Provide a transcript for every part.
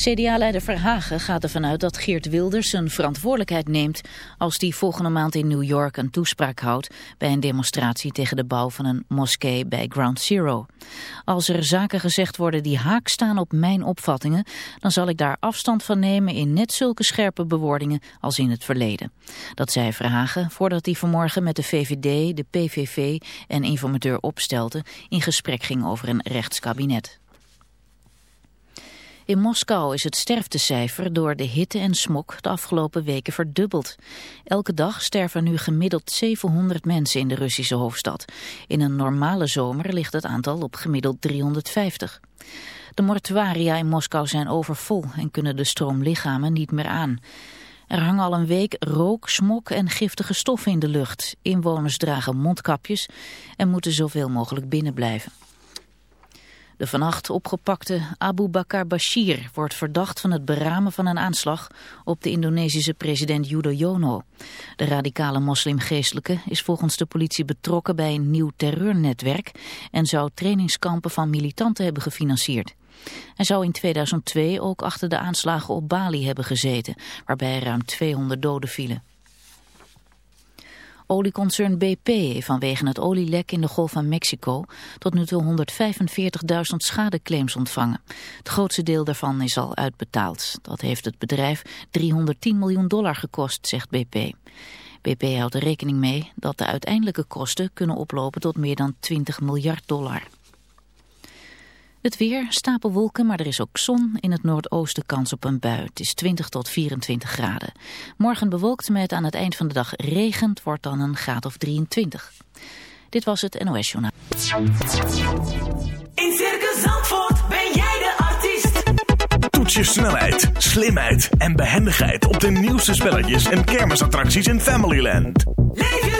CDA-leider Verhagen gaat ervan uit dat Geert Wilders zijn verantwoordelijkheid neemt als die volgende maand in New York een toespraak houdt bij een demonstratie tegen de bouw van een moskee bij Ground Zero. Als er zaken gezegd worden die haak staan op mijn opvattingen, dan zal ik daar afstand van nemen in net zulke scherpe bewoordingen als in het verleden. Dat zei Verhagen voordat hij vanmorgen met de VVD, de PVV en informateur Opstelten in gesprek ging over een rechtskabinet. In Moskou is het sterftecijfer door de hitte en smok de afgelopen weken verdubbeld. Elke dag sterven nu gemiddeld 700 mensen in de Russische hoofdstad. In een normale zomer ligt het aantal op gemiddeld 350. De mortuaria in Moskou zijn overvol en kunnen de stroomlichamen niet meer aan. Er hangen al een week rook, smok en giftige stoffen in de lucht. Inwoners dragen mondkapjes en moeten zoveel mogelijk binnen blijven. De vannacht opgepakte Abu Bakr Bashir wordt verdacht van het beramen van een aanslag op de Indonesische president Yudhoyono. De radicale moslimgeestelijke is volgens de politie betrokken bij een nieuw terreurnetwerk en zou trainingskampen van militanten hebben gefinancierd. Hij zou in 2002 ook achter de aanslagen op Bali hebben gezeten, waarbij ruim 200 doden vielen. Olieconcern BP heeft vanwege het olielek in de Golf van Mexico tot nu toe 145.000 schadeclaims ontvangen. Het grootste deel daarvan is al uitbetaald. Dat heeft het bedrijf 310 miljoen dollar gekost, zegt BP. BP houdt er rekening mee dat de uiteindelijke kosten kunnen oplopen tot meer dan 20 miljard dollar. Het weer, stapelwolken, maar er is ook zon. In het noordoosten kans op een bui. Het is 20 tot 24 graden. Morgen bewolkt met aan het eind van de dag regent, wordt dan een graad of 23. Dit was het NOS Journaal. In Circus Zandvoort ben jij de artiest. Toets je snelheid, slimheid en behendigheid op de nieuwste spelletjes en kermisattracties in Familyland. Leef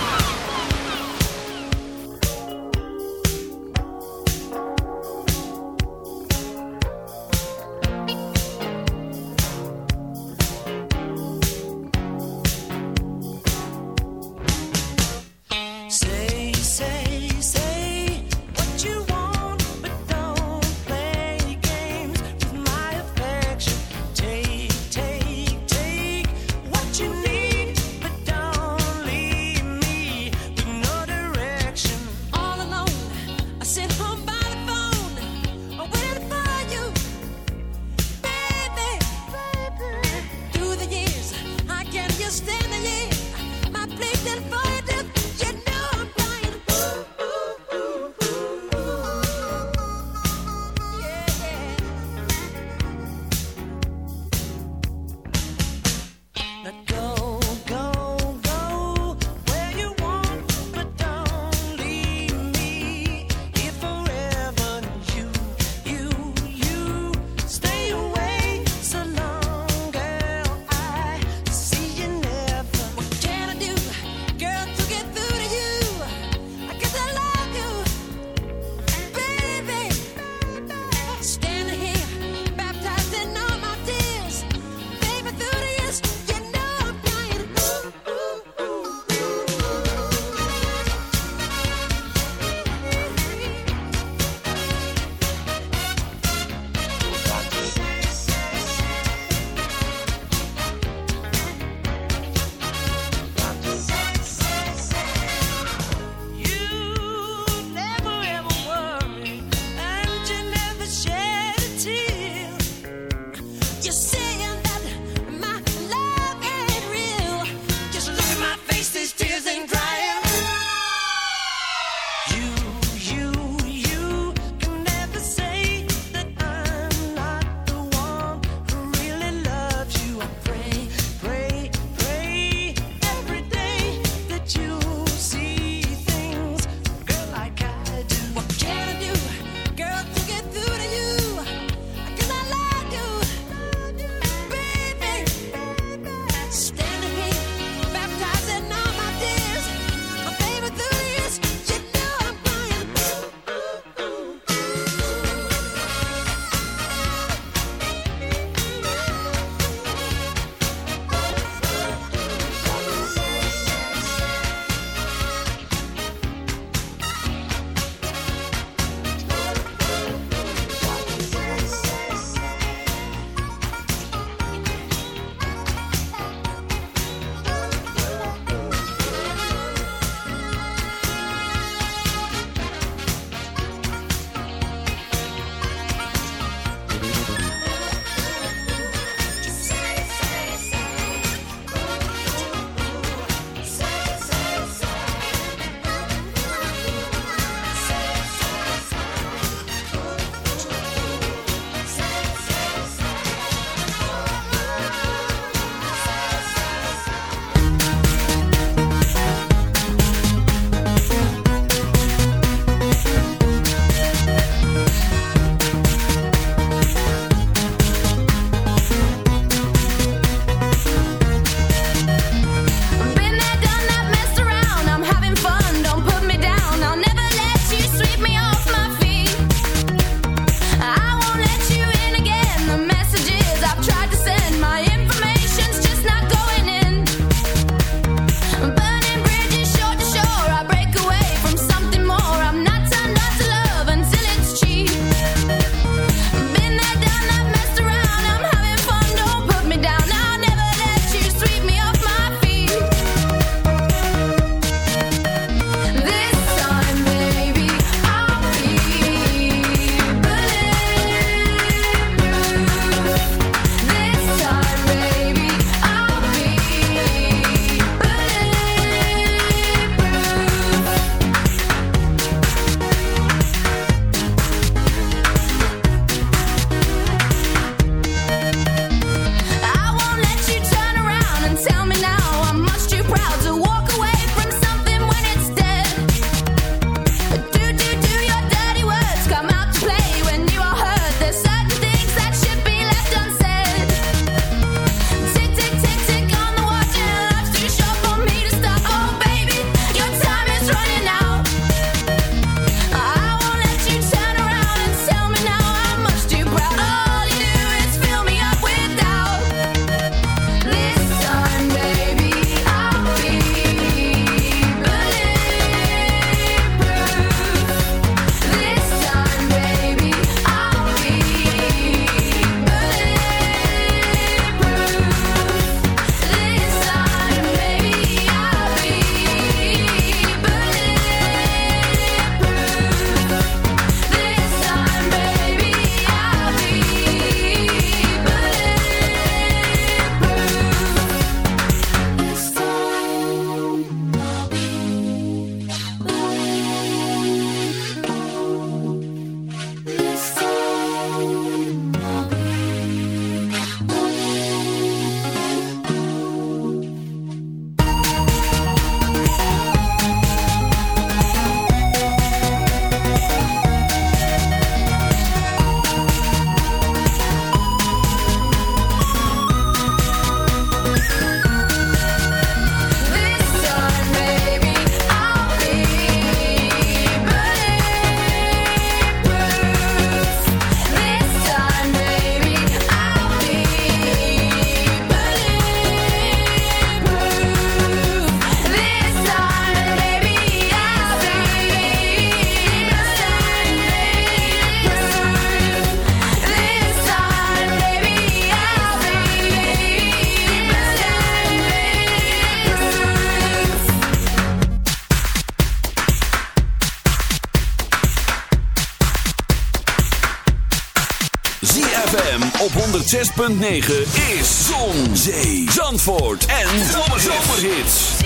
106.9 is Zon, Zee, Zandvoort en Zomerhits.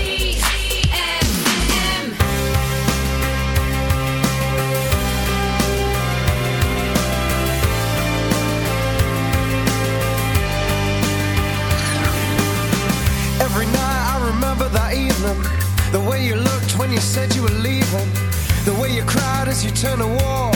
Every night I remember that evening. The way you looked when you said you were leaving. The way you cried as you turned to walk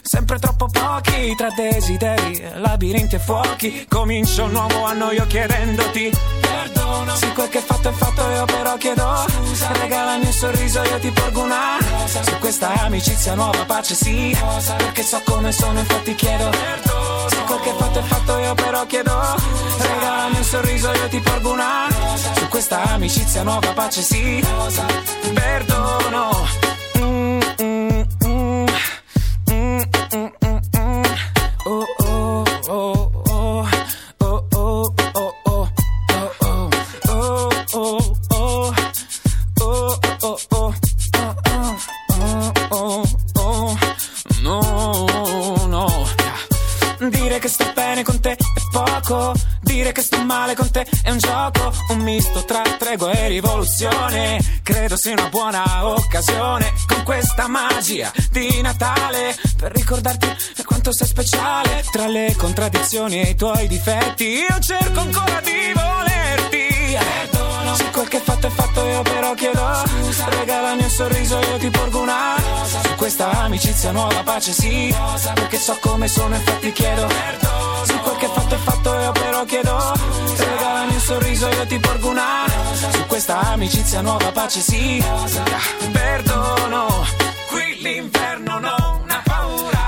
sempre troppo pochi. Tra desideri, labirinti e fuochi. Comincio un nuovo anno io chiedendoti perdono. Se quel che è fatto è fatto io però chiedo scusa. Regalami un sorriso io ti porgo una rosa. Su questa amicizia nuova pace sì. Rosa. Perché so come sono infatti chiedo perdono. Se quel che è fatto è fatto io però chiedo scusa. Regalami un sorriso io ti porgo una rosa. Su questa amicizia nuova pace sì. Perdono. Rivoluzione. Credo sia una buona occasione. Con questa magia di Natale. Per ricordarti quanto sei speciale. Tra le contraddizioni e i tuoi difetti. Io cerco ancora di volerti. Perdono. Se quel che fatto è fatto io però chiedo. Scusa. Regalami un sorriso io ti porgo una rosa. Su questa amicizia nuova pace sì. Rosa. Perché so come sono infatti chiedo. Perdono. Se quel che fatto è fatto io però chiedo. Scusa. Regalami un sorriso io ti porgo una rosa. Su questa amicizia nuova pace sì. Perdono. Qui l'inverno non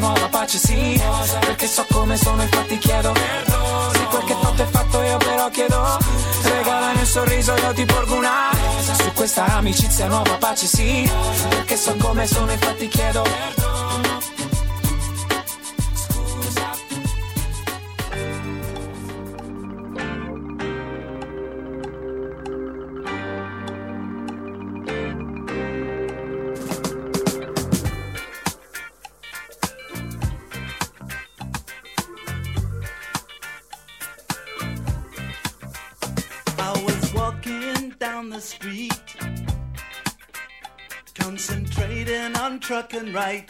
amicizia nuova pace sì. Perché so come sono infatti chiedo Se quel che fatto è fatto io però chiedo Regalami un sorriso io ti porgo una Su questa amicizia nuova pace sì. Perché so come sono infatti chiedo and right.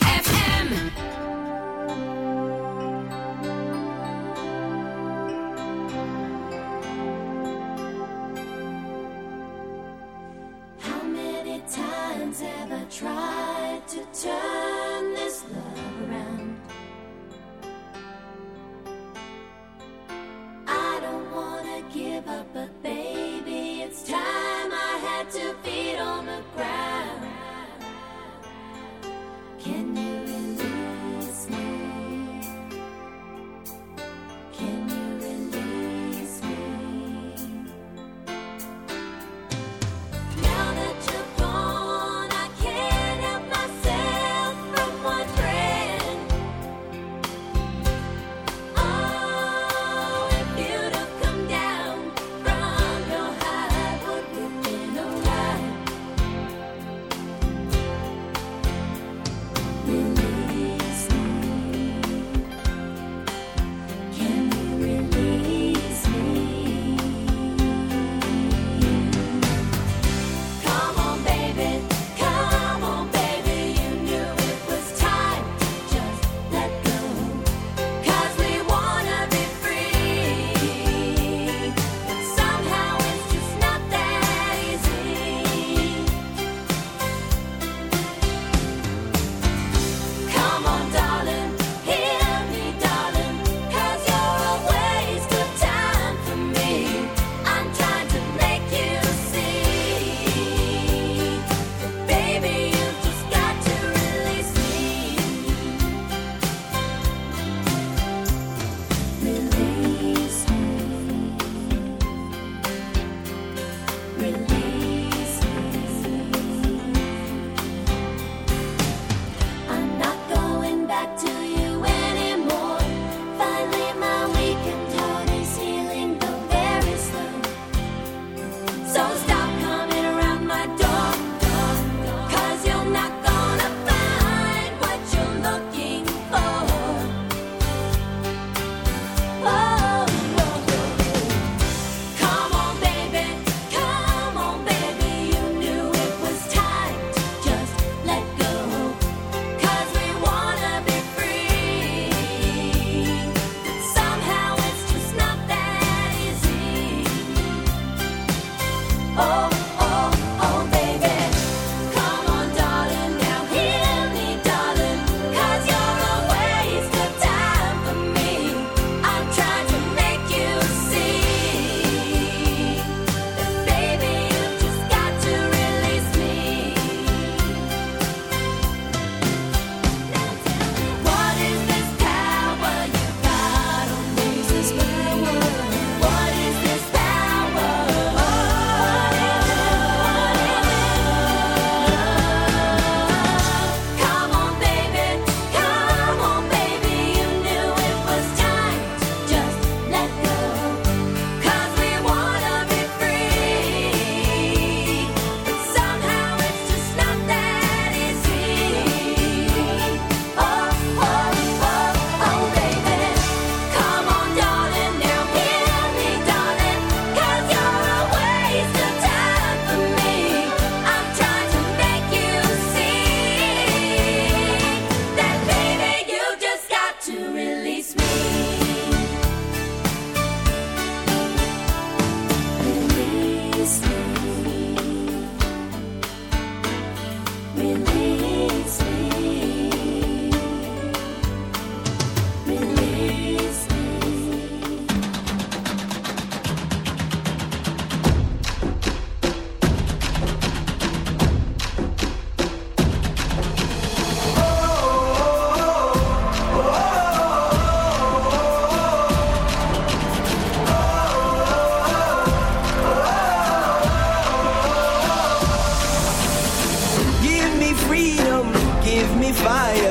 fire.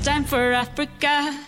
time for Africa.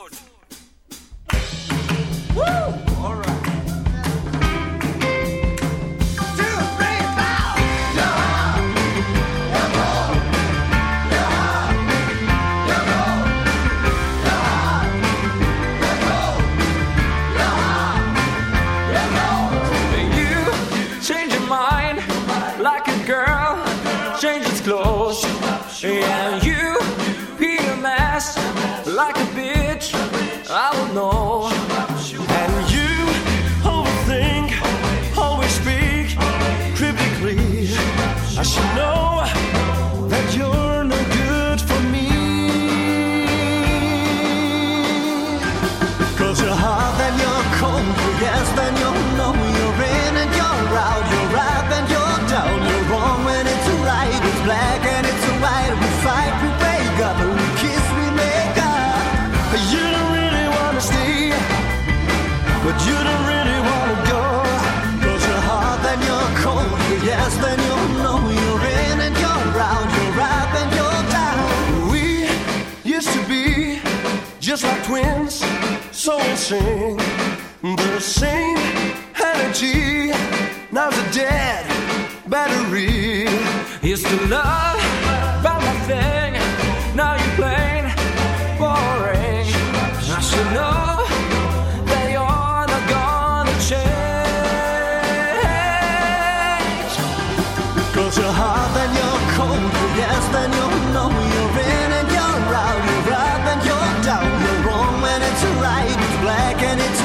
sing the same. like and it's